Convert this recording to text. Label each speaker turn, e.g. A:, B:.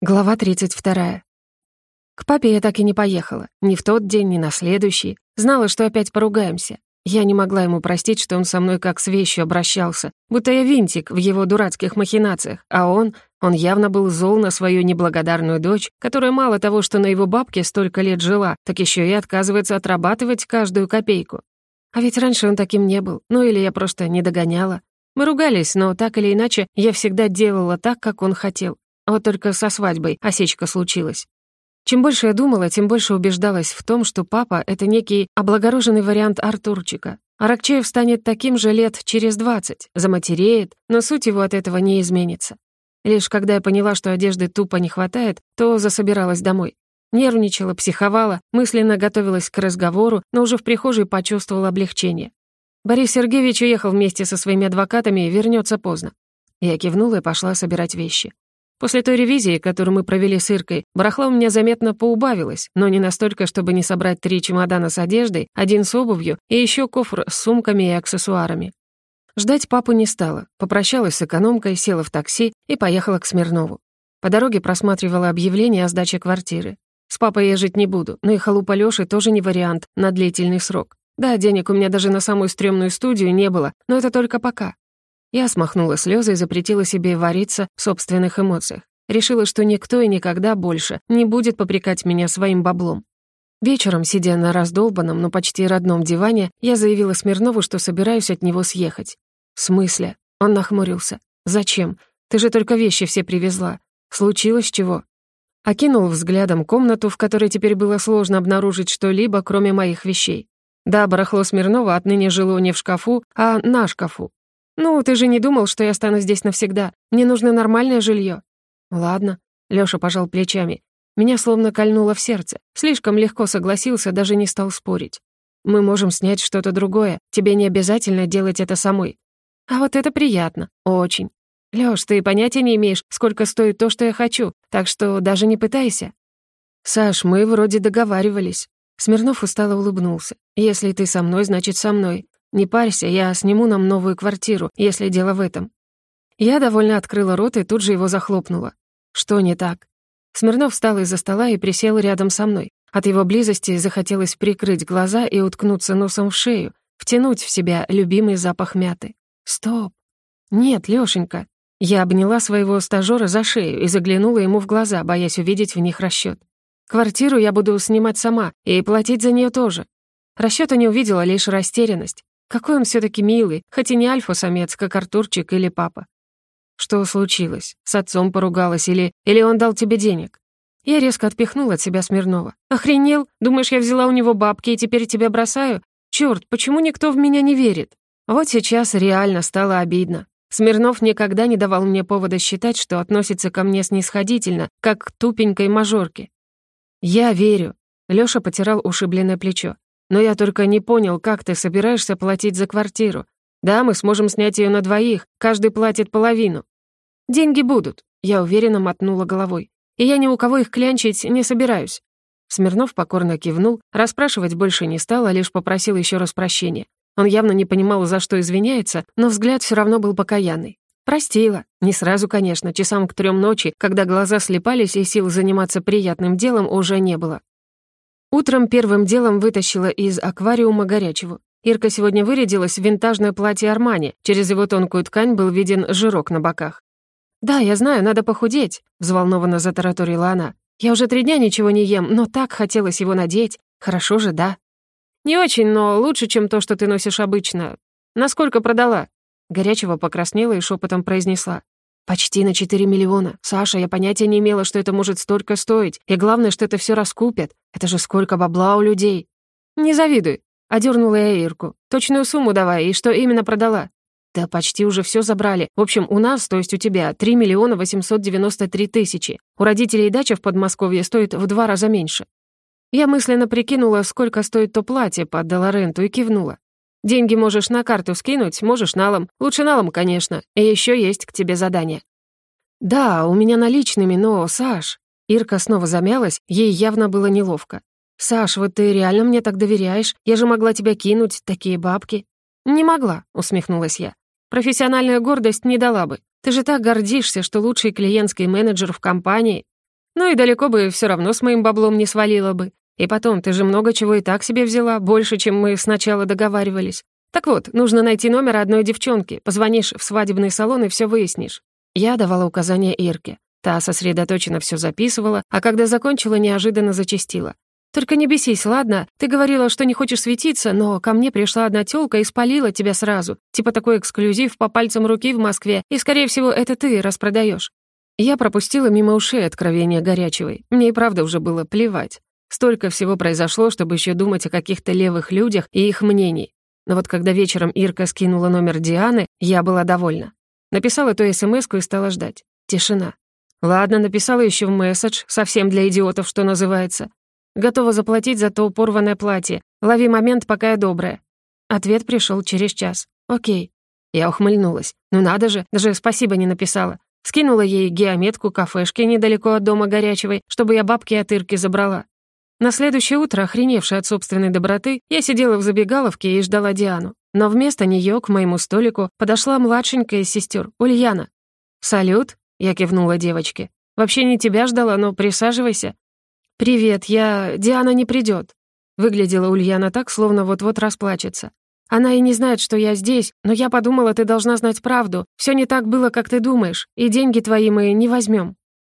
A: Глава 32. К папе я так и не поехала. Ни в тот день, ни на следующий. Знала, что опять поругаемся. Я не могла ему простить, что он со мной как с вещью обращался, будто я винтик в его дурацких махинациях, а он, он явно был зол на свою неблагодарную дочь, которая мало того, что на его бабке столько лет жила, так еще и отказывается отрабатывать каждую копейку. А ведь раньше он таким не был, ну или я просто не догоняла. Мы ругались, но так или иначе я всегда делала так, как он хотел. А вот только со свадьбой осечка случилась. Чем больше я думала, тем больше убеждалась в том, что папа — это некий облагороженный вариант Артурчика. Аракчеев станет таким же лет через двадцать, заматереет, но суть его от этого не изменится. Лишь когда я поняла, что одежды тупо не хватает, то засобиралась домой. Нервничала, психовала, мысленно готовилась к разговору, но уже в прихожей почувствовала облегчение. Борис Сергеевич уехал вместе со своими адвокатами и вернется поздно. Я кивнула и пошла собирать вещи. После той ревизии, которую мы провели с Иркой, барахла у меня заметно поубавилось, но не настолько, чтобы не собрать три чемодана с одеждой, один с обувью и еще кофр с сумками и аксессуарами. Ждать папу не стала, попрощалась с экономкой, села в такси и поехала к Смирнову. По дороге просматривала объявление о сдаче квартиры. С папой я жить не буду, но и халупа Лёши тоже не вариант на длительный срок. Да, денег у меня даже на самую стрёмную студию не было, но это только пока. Я смахнула слезы и запретила себе вариться в собственных эмоциях. Решила, что никто и никогда больше не будет попрекать меня своим баблом. Вечером, сидя на раздолбанном, но почти родном диване, я заявила Смирнову, что собираюсь от него съехать. «В смысле?» Он нахмурился. «Зачем? Ты же только вещи все привезла. Случилось чего?» Окинул взглядом комнату, в которой теперь было сложно обнаружить что-либо, кроме моих вещей. Да, барахло Смирнова отныне жило не в шкафу, а на шкафу. «Ну, ты же не думал, что я стану здесь навсегда. Мне нужно нормальное жилье. «Ладно», — Лёша пожал плечами. Меня словно кольнуло в сердце. Слишком легко согласился, даже не стал спорить. «Мы можем снять что-то другое. Тебе не обязательно делать это самой». «А вот это приятно. Очень. Лёш, ты понятия не имеешь, сколько стоит то, что я хочу, так что даже не пытайся». «Саш, мы вроде договаривались». Смирнов устало улыбнулся. «Если ты со мной, значит, со мной. Не парься, я сниму нам новую квартиру, если дело в этом». Я довольно открыла рот и тут же его захлопнула. Что не так? Смирнов встал из-за стола и присел рядом со мной. От его близости захотелось прикрыть глаза и уткнуться носом в шею, втянуть в себя любимый запах мяты. Стоп. Нет, Лёшенька. Я обняла своего стажёра за шею и заглянула ему в глаза, боясь увидеть в них расчёт. Квартиру я буду снимать сама и платить за неё тоже. Расчёта не увидела, лишь растерянность. Какой он все таки милый, хоть и не альфа-самец, как Артурчик или папа. Что случилось? С отцом поругалась или... Или он дал тебе денег? Я резко отпихнула от себя Смирнова. «Охренел? Думаешь, я взяла у него бабки и теперь тебя бросаю? Чёрт, почему никто в меня не верит?» Вот сейчас реально стало обидно. Смирнов никогда не давал мне повода считать, что относится ко мне снисходительно, как к тупенькой мажорке. «Я верю», — Лёша потирал ушибленное плечо. Но я только не понял, как ты собираешься платить за квартиру. Да, мы сможем снять ее на двоих, каждый платит половину. Деньги будут, я уверенно мотнула головой. И я ни у кого их клянчить не собираюсь. Смирнов покорно кивнул, расспрашивать больше не стал, а лишь попросил еще раз прощения. Он явно не понимал, за что извиняется, но взгляд все равно был покаянный. Простила. Не сразу, конечно, часам к трем ночи, когда глаза слепались и сил заниматься приятным делом уже не было. Утром первым делом вытащила из аквариума горячего. Ирка сегодня вырядилась в винтажное платье Армани. Через его тонкую ткань был виден жирок на боках. «Да, я знаю, надо похудеть», — взволнованно затараторила она. «Я уже три дня ничего не ем, но так хотелось его надеть. Хорошо же, да?» «Не очень, но лучше, чем то, что ты носишь обычно. Насколько продала?» Горячего покраснела и шепотом произнесла. «Почти на 4 миллиона. Саша, я понятия не имела, что это может столько стоить. И главное, что это все раскупят. Это же сколько бабла у людей». «Не завидуй», — одернула я Ирку. «Точную сумму давай, и что именно продала?» «Да почти уже все забрали. В общем, у нас, то есть у тебя, 3 миллиона 893 тысячи. У родителей дача в Подмосковье стоит в два раза меньше». Я мысленно прикинула, сколько стоит то платье под Долоренту, и кивнула. Деньги можешь на карту скинуть, можешь налом. Лучше налом, конечно. И еще есть к тебе задание». «Да, у меня наличными, но, Саш...» Ирка снова замялась, ей явно было неловко. «Саш, вот ты реально мне так доверяешь? Я же могла тебя кинуть, такие бабки». «Не могла», — усмехнулась я. «Профессиональная гордость не дала бы. Ты же так гордишься, что лучший клиентский менеджер в компании. Ну и далеко бы все равно с моим баблом не свалила бы. И потом, ты же много чего и так себе взяла, больше, чем мы сначала договаривались. Так вот, нужно найти номер одной девчонки, позвонишь в свадебный салон и все выяснишь. Я давала указания Ирке. Та сосредоточенно все записывала, а когда закончила, неожиданно зачастила. «Только не бесись, ладно? Ты говорила, что не хочешь светиться, но ко мне пришла одна тёлка и спалила тебя сразу. Типа такой эксклюзив по пальцам руки в Москве, и, скорее всего, это ты распродаешь. Я пропустила мимо ушей откровения горячевой. Мне и правда уже было плевать. Столько всего произошло, чтобы еще думать о каких-то левых людях и их мнений. Но вот когда вечером Ирка скинула номер Дианы, я была довольна. Написала эту смс и стала ждать. Тишина. Ладно, написала еще в месседж, совсем для идиотов, что называется. Готова заплатить за то порванное платье. Лови момент, пока я добрая. Ответ пришел через час. Окей. Я ухмыльнулась. Ну надо же, даже спасибо не написала. Скинула ей геометку кафешки недалеко от дома Горячевой, чтобы я бабки от Ирки забрала. На следующее утро, охреневшая от собственной доброты, я сидела в забегаловке и ждала Диану. Но вместо нее к моему столику подошла младшенькая из сестер, Ульяна. «Салют», — я кивнула девочке. «Вообще не тебя ждала, но присаживайся». «Привет, я... Диана не придет. Выглядела Ульяна так, словно вот-вот расплачется. Она и не знает, что я здесь, но я подумала, ты должна знать правду. Все не так было, как ты думаешь, и деньги твои мы не возьмем.